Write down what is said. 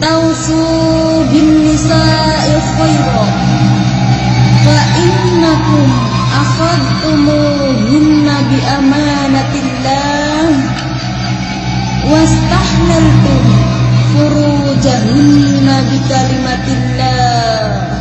tarabbasu bin nisa'i khaira fa innakum akhadtumuhunna bi amanatillah wastahlaltum furujahunna bi kalimatillah